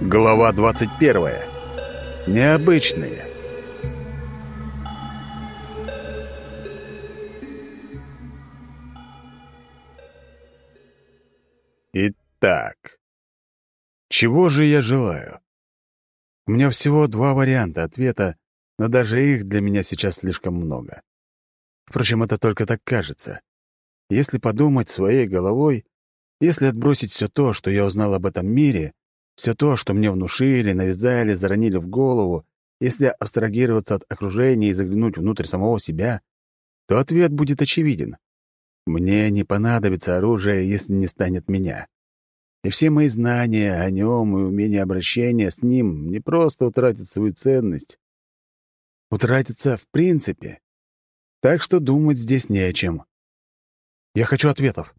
Глава 21. Необычные. Итак, чего же я желаю? У меня всего два варианта ответа, но даже их для меня сейчас слишком много. Впрочем, это только так кажется. Если подумать своей головой, если отбросить все то, что я узнал об этом мире, все то, что мне внушили, навязали, заронили в голову, если абстрагироваться от окружения и заглянуть внутрь самого себя, то ответ будет очевиден. Мне не понадобится оружие, если не станет меня. И все мои знания о нем и умение обращения с ним не просто утратят свою ценность. Утратятся в принципе. Так что думать здесь не о чем. Я хочу ответов.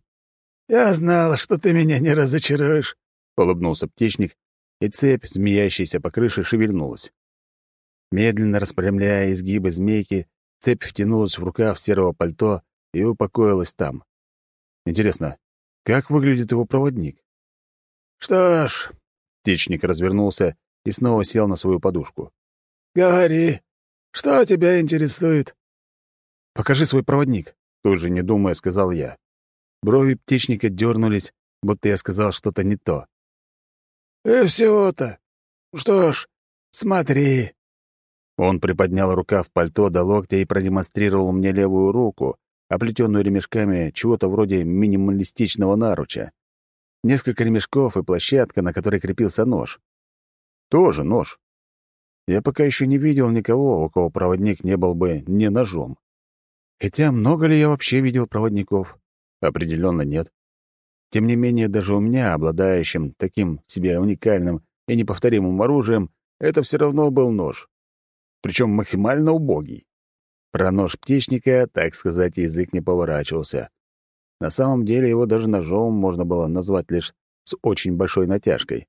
«Я знал, что ты меня не разочаруешь», — улыбнулся птичник, и цепь, змеящаяся по крыше, шевельнулась. Медленно распрямляя изгибы змейки, цепь втянулась в рукав серого пальто и упокоилась там. Интересно, как выглядит его проводник? «Что ж...» — птичник развернулся и снова сел на свою подушку. «Говори, что тебя интересует?» «Покажи свой проводник», — тут же не думая сказал я. Брови птичника дернулись, будто я сказал что-то не то. «И всего-то. Что ж, смотри». Он приподнял рукав пальто до локтя и продемонстрировал мне левую руку, оплетенную ремешками чего-то вроде минималистичного наруча. Несколько ремешков и площадка, на которой крепился нож. Тоже нож. Я пока еще не видел никого, у кого проводник не был бы не ножом. Хотя много ли я вообще видел проводников? Определенно нет. Тем не менее, даже у меня, обладающим таким себе уникальным и неповторимым оружием, это все равно был нож. Причем максимально убогий. Про нож птичника, так сказать, язык не поворачивался. На самом деле его даже ножом можно было назвать лишь с очень большой натяжкой.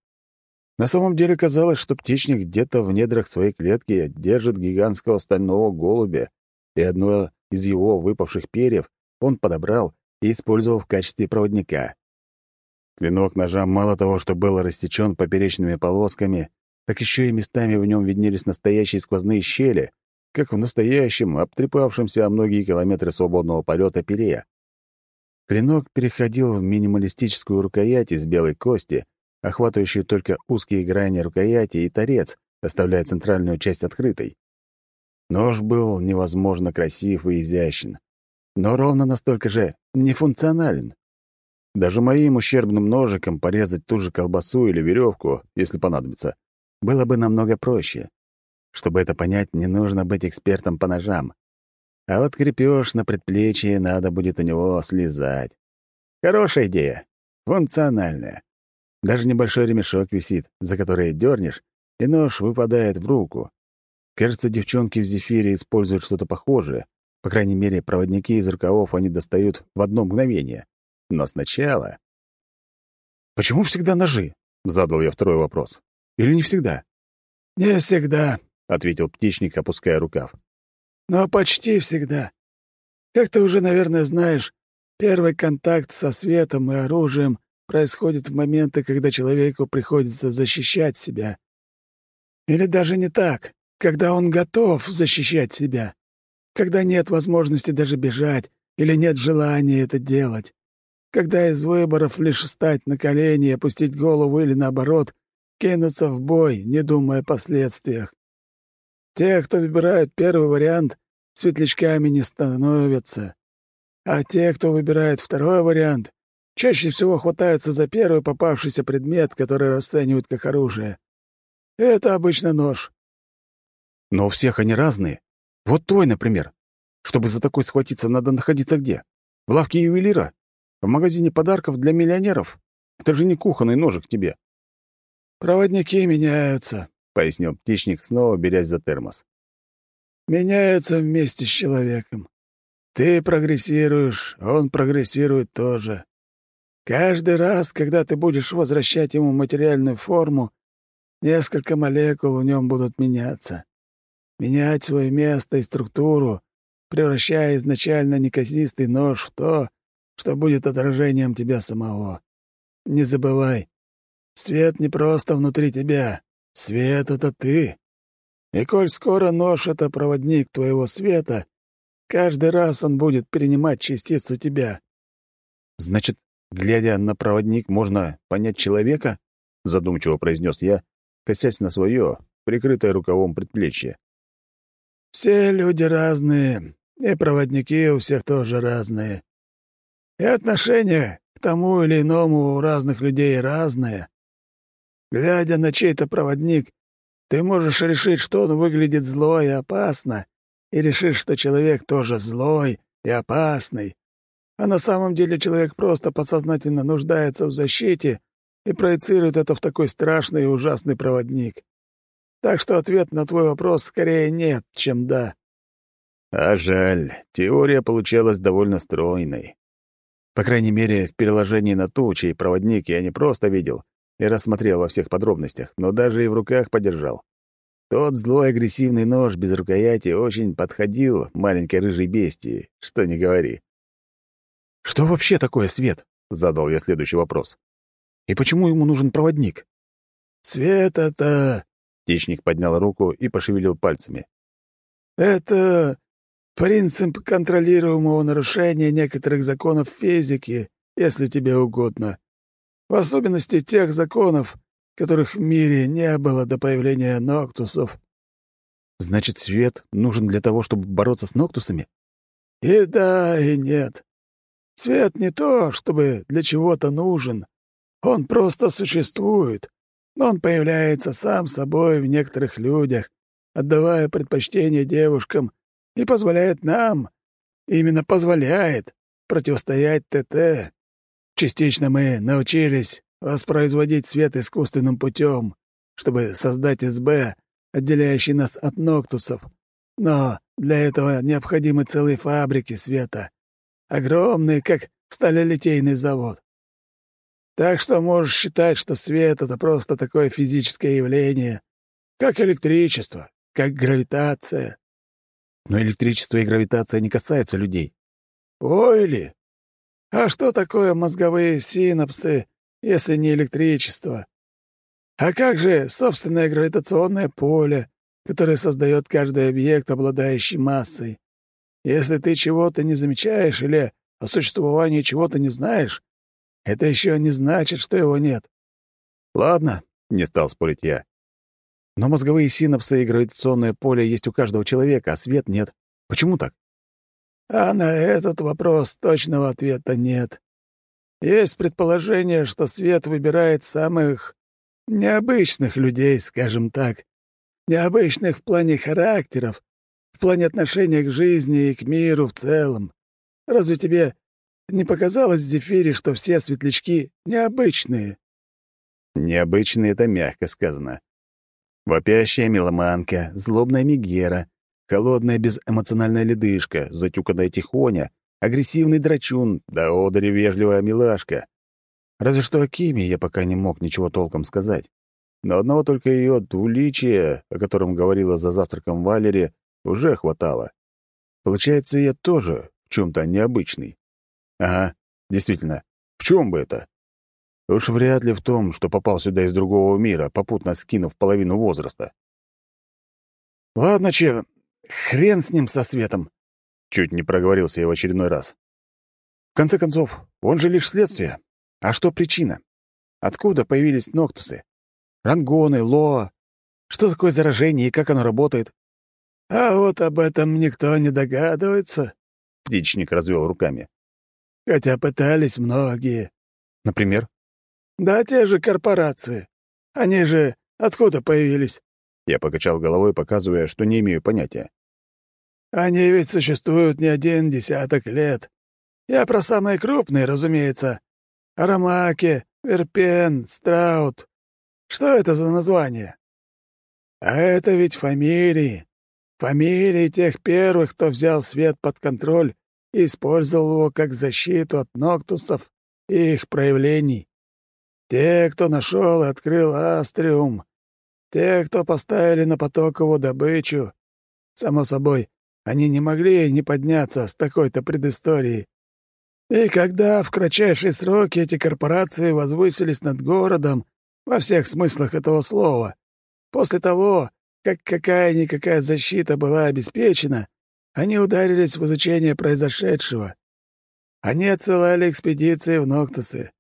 На самом деле казалось, что птичник где-то в недрах своей клетки держит гигантского стального голубя, и одно из его выпавших перьев он подобрал и использовал в качестве проводника. Клинок ножа мало того, что был рассечен поперечными полосками, так еще и местами в нем виднелись настоящие сквозные щели, как в настоящем, обтрепавшемся о многие километры свободного полета пере. Клинок переходил в минималистическую рукоять из белой кости, охватывающую только узкие грани рукояти и торец, оставляя центральную часть открытой. Нож был невозможно красив и изящен, но ровно настолько же нефункционален. Даже моим ущербным ножиком порезать ту же колбасу или веревку, если понадобится, было бы намного проще. Чтобы это понять, не нужно быть экспертом по ножам. А вот крепеж на предплечье надо будет у него слезать. Хорошая идея. Функциональная. Даже небольшой ремешок висит, за который дернешь, и нож выпадает в руку. Кажется, девчонки в «Зефире» используют что-то похожее. По крайней мере, проводники из рукавов они достают в одно мгновение. Но сначала... «Почему всегда ножи?» — задал я второй вопрос. «Или не всегда?» «Не всегда», — ответил птичник, опуская рукав. «Но почти всегда. Как ты уже, наверное, знаешь, первый контакт со светом и оружием происходит в моменты, когда человеку приходится защищать себя. Или даже не так, когда он готов защищать себя, когда нет возможности даже бежать или нет желания это делать когда из выборов лишь встать на колени опустить голову или, наоборот, кинуться в бой, не думая о последствиях. Те, кто выбирают первый вариант, светлячками не становятся. А те, кто выбирает второй вариант, чаще всего хватаются за первый попавшийся предмет, который расценивают как оружие. Это обычно нож. Но у всех они разные. Вот твой, например. Чтобы за такой схватиться, надо находиться где? В лавке ювелира? В магазине подарков для миллионеров? Это же не кухонный ножик тебе». «Проводники меняются», — пояснил птичник, снова берясь за термос. «Меняются вместе с человеком. Ты прогрессируешь, он прогрессирует тоже. Каждый раз, когда ты будешь возвращать ему материальную форму, несколько молекул в нем будут меняться. Менять свое место и структуру, превращая изначально неказистый нож в то, что будет отражением тебя самого. Не забывай, свет не просто внутри тебя. Свет — это ты. И коль скоро нож — это проводник твоего света, каждый раз он будет перенимать частицу тебя. Значит, глядя на проводник, можно понять человека? Задумчиво произнес я, косясь на свое, прикрытое рукавом предплечье. Все люди разные, и проводники у всех тоже разные. И отношение к тому или иному у разных людей разное. Глядя на чей-то проводник, ты можешь решить, что он выглядит зло и опасно, и решишь, что человек тоже злой и опасный. А на самом деле человек просто подсознательно нуждается в защите и проецирует это в такой страшный и ужасный проводник. Так что ответ на твой вопрос скорее нет, чем да. А жаль, теория получалась довольно стройной. По крайней мере, в переложении на ту, чей проводник я не просто видел, и рассмотрел во всех подробностях, но даже и в руках подержал. Тот злой агрессивный нож без рукояти очень подходил маленькой рыжей бестии, что не говори. «Что вообще такое свет?» — задал я следующий вопрос. «И почему ему нужен проводник?» «Свет — это...» — птичник поднял руку и пошевелил пальцами. «Это принцип контролируемого нарушения некоторых законов физики, если тебе угодно в особенности тех законов, которых в мире не было до появления Ноктусов. Значит, свет нужен для того, чтобы бороться с Ноктусами? И да, и нет. Свет не то, чтобы для чего-то нужен. Он просто существует. Он появляется сам собой в некоторых людях, отдавая предпочтение девушкам, и позволяет нам, именно позволяет, противостоять ТТ. Частично мы научились воспроизводить свет искусственным путем, чтобы создать СБ, отделяющий нас от ноктусов. Но для этого необходимы целые фабрики света. Огромные, как сталелитейный завод. Так что можешь считать, что свет — это просто такое физическое явление, как электричество, как гравитация. Но электричество и гравитация не касаются людей. Ой ли! А что такое мозговые синапсы, если не электричество? А как же собственное гравитационное поле, которое создает каждый объект, обладающий массой? Если ты чего-то не замечаешь или о существовании чего-то не знаешь, это еще не значит, что его нет. Ладно, не стал спорить я. Но мозговые синапсы и гравитационное поле есть у каждого человека, а свет нет. Почему так? А на этот вопрос точного ответа нет. Есть предположение, что свет выбирает самых необычных людей, скажем так. Необычных в плане характеров, в плане отношения к жизни и к миру в целом. Разве тебе не показалось, Зефире, что все светлячки необычные? Необычные — это мягко сказано. Вопящая меломанка, злобная мигера, Холодная безэмоциональная ледышка, затюканная тихоня, агрессивный драчун, да одари вежливая милашка. Разве что о Киме я пока не мог ничего толком сказать. Но одного только ее двуличия, о котором говорила за завтраком Валери, уже хватало. Получается, я тоже в чем-то необычный. Ага, действительно, в чем бы это? Уж вряд ли в том, что попал сюда из другого мира, попутно скинув половину возраста. «Ладно, Че, Хрен с ним со светом. Чуть не проговорился я в очередной раз. В конце концов, он же лишь следствие. А что причина? Откуда появились ноктусы? Рангоны, лоа? Что такое заражение и как оно работает? А вот об этом никто не догадывается. Птичник развел руками. Хотя пытались многие. Например? Да те же корпорации. Они же откуда появились? Я покачал головой, показывая, что не имею понятия. «Они ведь существуют не один десяток лет. Я про самые крупные, разумеется. Арамаки, Верпен, Страут. Что это за название? А это ведь фамилии. Фамилии тех первых, кто взял свет под контроль и использовал его как защиту от ноктусов и их проявлений. Те, кто нашел и открыл Астриум, те, кто поставили на поток его добычу. Само собой, они не могли не подняться с такой-то предысторией. И когда в кратчайшие сроки эти корпорации возвысились над городом Во всех смыслах этого слова. После того, как какая-никакая защита была обеспечена, они ударились в изучение произошедшего. Они отсылали экспедиции в Ноктусы.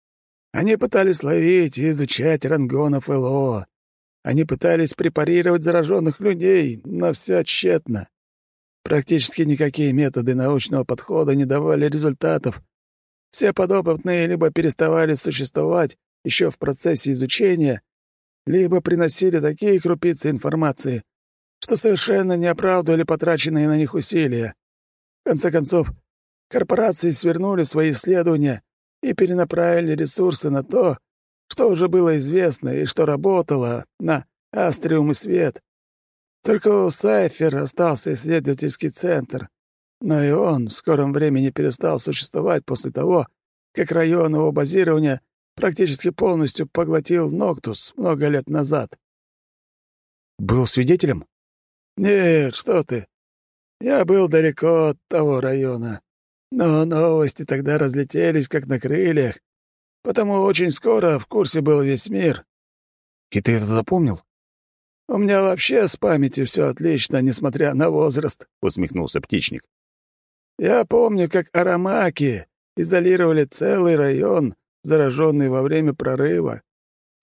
Они пытались ловить и изучать рангонов ЛО. Они пытались препарировать зараженных людей, но все тщетно. Практически никакие методы научного подхода не давали результатов. Все подопытные либо переставали существовать еще в процессе изучения, либо приносили такие крупицы информации, что совершенно не оправдывали потраченные на них усилия. В конце концов, корпорации свернули свои исследования и перенаправили ресурсы на то, что уже было известно и что работало на Астриум и Свет. Только у Сайфер остался исследовательский центр, но и он в скором времени перестал существовать после того, как район его базирования практически полностью поглотил Ноктус много лет назад. «Был свидетелем?» «Нет, что ты. Я был далеко от того района. Но новости тогда разлетелись, как на крыльях, потому очень скоро в курсе был весь мир». «И ты это запомнил?» «У меня вообще с памятью все отлично, несмотря на возраст», — усмехнулся птичник. «Я помню, как аромаки изолировали целый район, зараженный во время прорыва,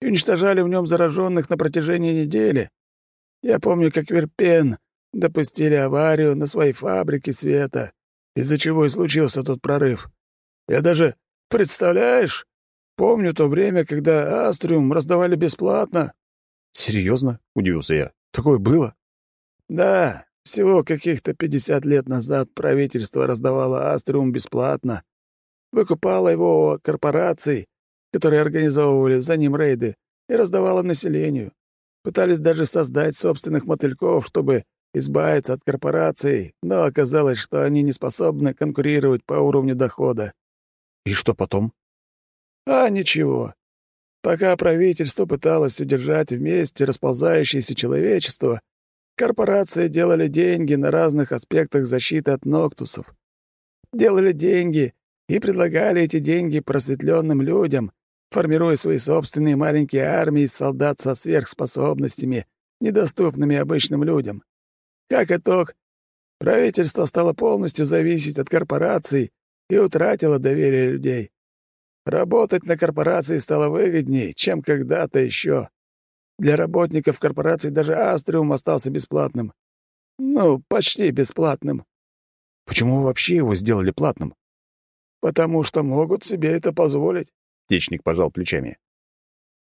и уничтожали в нем зараженных на протяжении недели. Я помню, как Верпен допустили аварию на своей фабрике света, из-за чего и случился тот прорыв. Я даже, представляешь, помню то время, когда Астриум раздавали бесплатно. Серьезно? удивился я. Такое было? Да, всего каких-то пятьдесят лет назад правительство раздавало Астриум бесплатно. Выкупало его корпораций, которые организовывали за ним рейды, и раздавало населению. Пытались даже создать собственных мотыльков, чтобы избавиться от корпораций, но оказалось, что они не способны конкурировать по уровню дохода. И что потом? А ничего. Пока правительство пыталось удержать вместе расползающееся человечество, корпорации делали деньги на разных аспектах защиты от ноктусов. Делали деньги и предлагали эти деньги просветленным людям, формируя свои собственные маленькие армии из солдат со сверхспособностями, недоступными обычным людям. Как итог, правительство стало полностью зависеть от корпораций и утратило доверие людей. Работать на корпорации стало выгоднее, чем когда-то еще. Для работников корпорации даже Астриум остался бесплатным. Ну, почти бесплатным. Почему вообще его сделали платным? Потому что могут себе это позволить. Птичник пожал плечами.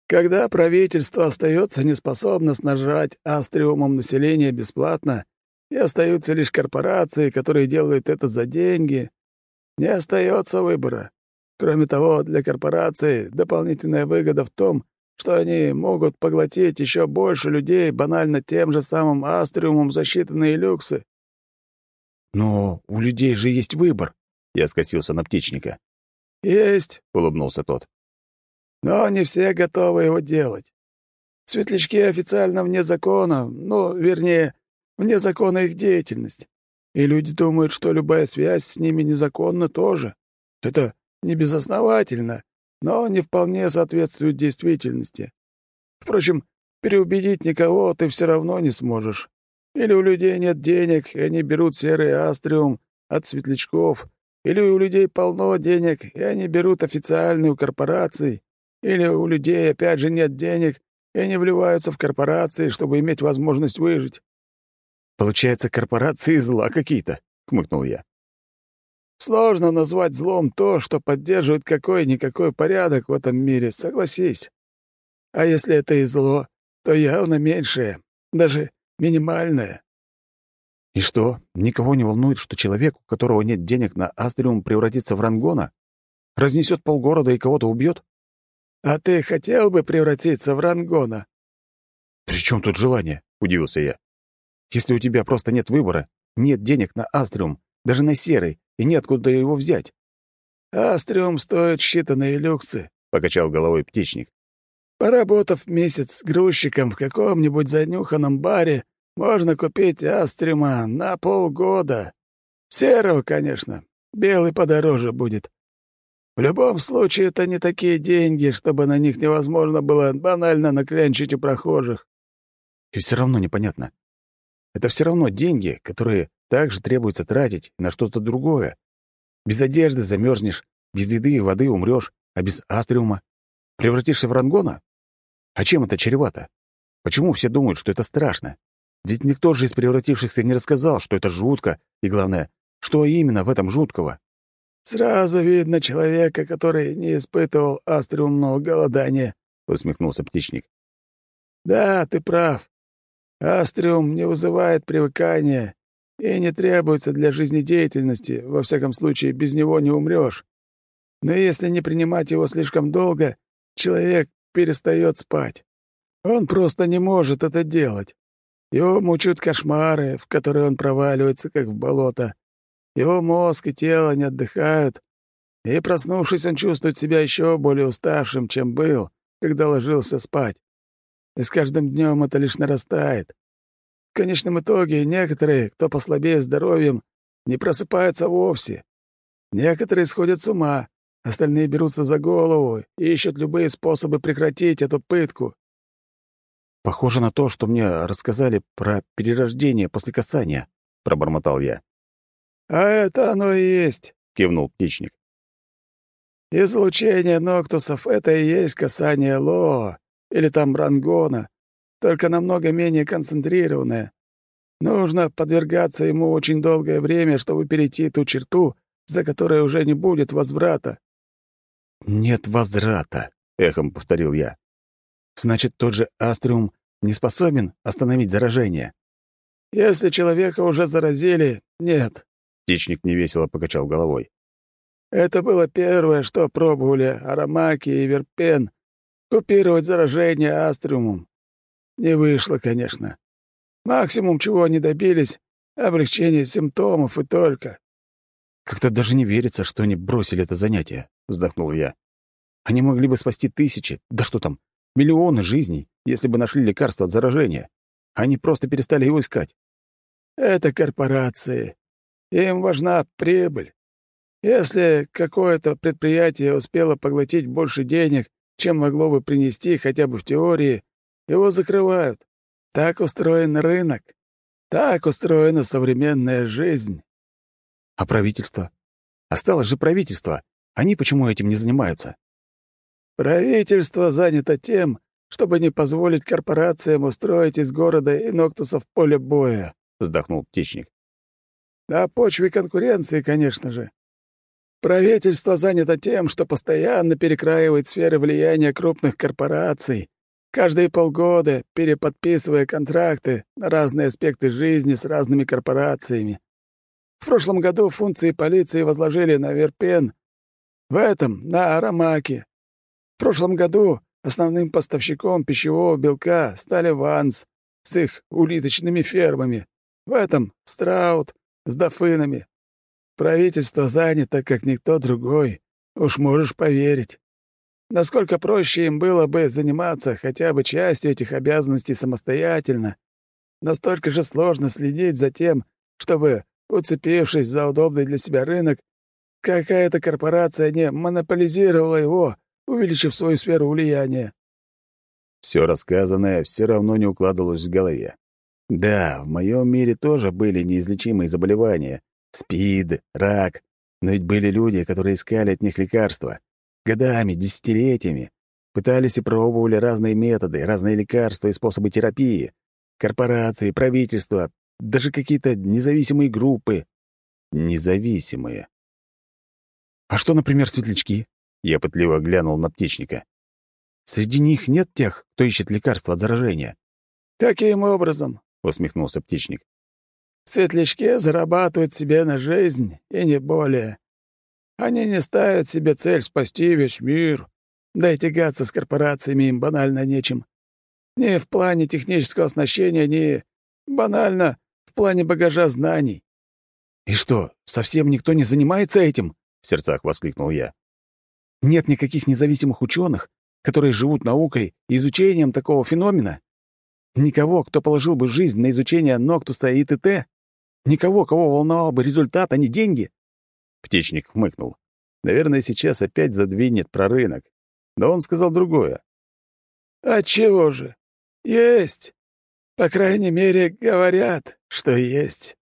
Когда правительство остается неспособно снажать астриумом население бесплатно, и остаются лишь корпорации, которые делают это за деньги, не остается выбора. Кроме того, для корпораций дополнительная выгода в том, что они могут поглотить еще больше людей банально тем же самым астриумом за считанные люксы. «Но у людей же есть выбор», — я скосился на птичника. «Есть», — улыбнулся тот. Но не все готовы его делать. Светлячки официально вне закона, ну, вернее, вне закона их деятельность. И люди думают, что любая связь с ними незаконна тоже. Это не безосновательно, но не вполне соответствует действительности. Впрочем, переубедить никого ты все равно не сможешь. Или у людей нет денег, и они берут серый астриум от светлячков, или у людей полно денег, и они берут официальную корпорацию. Или у людей, опять же, нет денег, и они вливаются в корпорации, чтобы иметь возможность выжить. «Получается, корпорации зла какие-то», — хмыкнул я. «Сложно назвать злом то, что поддерживает какой-никакой порядок в этом мире, согласись. А если это и зло, то явно меньшее, даже минимальное». «И что, никого не волнует, что человек, у которого нет денег на Астриум, превратится в Рангона? Разнесет полгорода и кого-то убьет?» «А ты хотел бы превратиться в Рангона?» «При чем тут желание?» — удивился я. «Если у тебя просто нет выбора, нет денег на Астриум, даже на Серый, и неоткуда его взять». «Астриум стоит считанные люксы», — покачал головой птичник. «Поработав месяц грузчиком в каком-нибудь занюханном баре, можно купить Астриума на полгода. Серого, конечно. Белый подороже будет. В любом случае, это не такие деньги, чтобы на них невозможно было банально наклянчить у прохожих. И все равно непонятно. Это все равно деньги, которые также требуется тратить на что-то другое. Без одежды замерзнешь, без еды и воды умрешь, а без астриума превратишься в рангона? А чем это чревато? Почему все думают, что это страшно? Ведь никто же из превратившихся не рассказал, что это жутко, и главное, что именно в этом жуткого. «Сразу видно человека, который не испытывал астриумного голодания», — усмехнулся птичник. «Да, ты прав. Астриум не вызывает привыкания и не требуется для жизнедеятельности, во всяком случае, без него не умрешь. Но если не принимать его слишком долго, человек перестает спать. Он просто не может это делать. Его мучают кошмары, в которые он проваливается, как в болото. Его мозг и тело не отдыхают, и, проснувшись, он чувствует себя еще более уставшим, чем был, когда ложился спать. И с каждым днем это лишь нарастает. В конечном итоге некоторые, кто послабее здоровьем, не просыпаются вовсе. Некоторые сходят с ума, остальные берутся за голову и ищут любые способы прекратить эту пытку. «Похоже на то, что мне рассказали про перерождение после касания», — пробормотал я. «А это оно и есть», — кивнул птичник. «Излучение ноктусов — это и есть касание Лоо или там Рангона, только намного менее концентрированное. Нужно подвергаться ему очень долгое время, чтобы перейти ту черту, за которой уже не будет возврата». «Нет возврата», — эхом повторил я. «Значит, тот же Астриум не способен остановить заражение?» «Если человека уже заразили, нет. Птичник невесело покачал головой. «Это было первое, что пробовали аромаки и верпен купировать заражение астриумом. Не вышло, конечно. Максимум, чего они добились — облегчение симптомов и только». «Как-то даже не верится, что они бросили это занятие», — вздохнул я. «Они могли бы спасти тысячи, да что там, миллионы жизней, если бы нашли лекарство от заражения. Они просто перестали его искать». «Это корпорации. Им важна прибыль. Если какое-то предприятие успело поглотить больше денег, чем могло бы принести хотя бы в теории, его закрывают. Так устроен рынок. Так устроена современная жизнь. А правительство? Осталось же правительство. Они почему этим не занимаются? Правительство занято тем, чтобы не позволить корпорациям устроить из города Иноктусов поле боя, вздохнул птичник. На почве конкуренции, конечно же. Правительство занято тем, что постоянно перекраивает сферы влияния крупных корпораций, каждые полгода переподписывая контракты на разные аспекты жизни с разными корпорациями. В прошлом году функции полиции возложили на Верпен, в этом — на Арамаке. В прошлом году основным поставщиком пищевого белка стали Ванс с их улиточными фермами. В этом — Страут, с дофинами. Правительство занято, как никто другой, уж можешь поверить. Насколько проще им было бы заниматься хотя бы частью этих обязанностей самостоятельно, настолько же сложно следить за тем, чтобы, уцепившись за удобный для себя рынок, какая-то корпорация не монополизировала его, увеличив свою сферу влияния. Все рассказанное все равно не укладывалось в голове. Да, в моем мире тоже были неизлечимые заболевания. СПИД, рак. Но ведь были люди, которые искали от них лекарства. Годами, десятилетиями. Пытались и пробовали разные методы, разные лекарства и способы терапии. Корпорации, правительства, даже какие-то независимые группы. Независимые. А что, например, светлячки? Я пытливо глянул на птичника. Среди них нет тех, кто ищет лекарства от заражения. Каким образом? — усмехнулся птичник. «Светлячки зарабатывают себе на жизнь, и не более. Они не ставят себе цель спасти весь мир, да и тягаться с корпорациями им банально нечем. Ни в плане технического оснащения, ни, банально, в плане багажа знаний». «И что, совсем никто не занимается этим?» — в сердцах воскликнул я. «Нет никаких независимых ученых, которые живут наукой и изучением такого феномена?» Никого, кто положил бы жизнь на изучение Ноктуса и ТТ? Никого, кого волновал бы результат, а не деньги?» Птичник хмыкнул. Наверное, сейчас опять задвинет про рынок. Но он сказал другое. «А чего же? Есть. По крайней мере, говорят, что есть».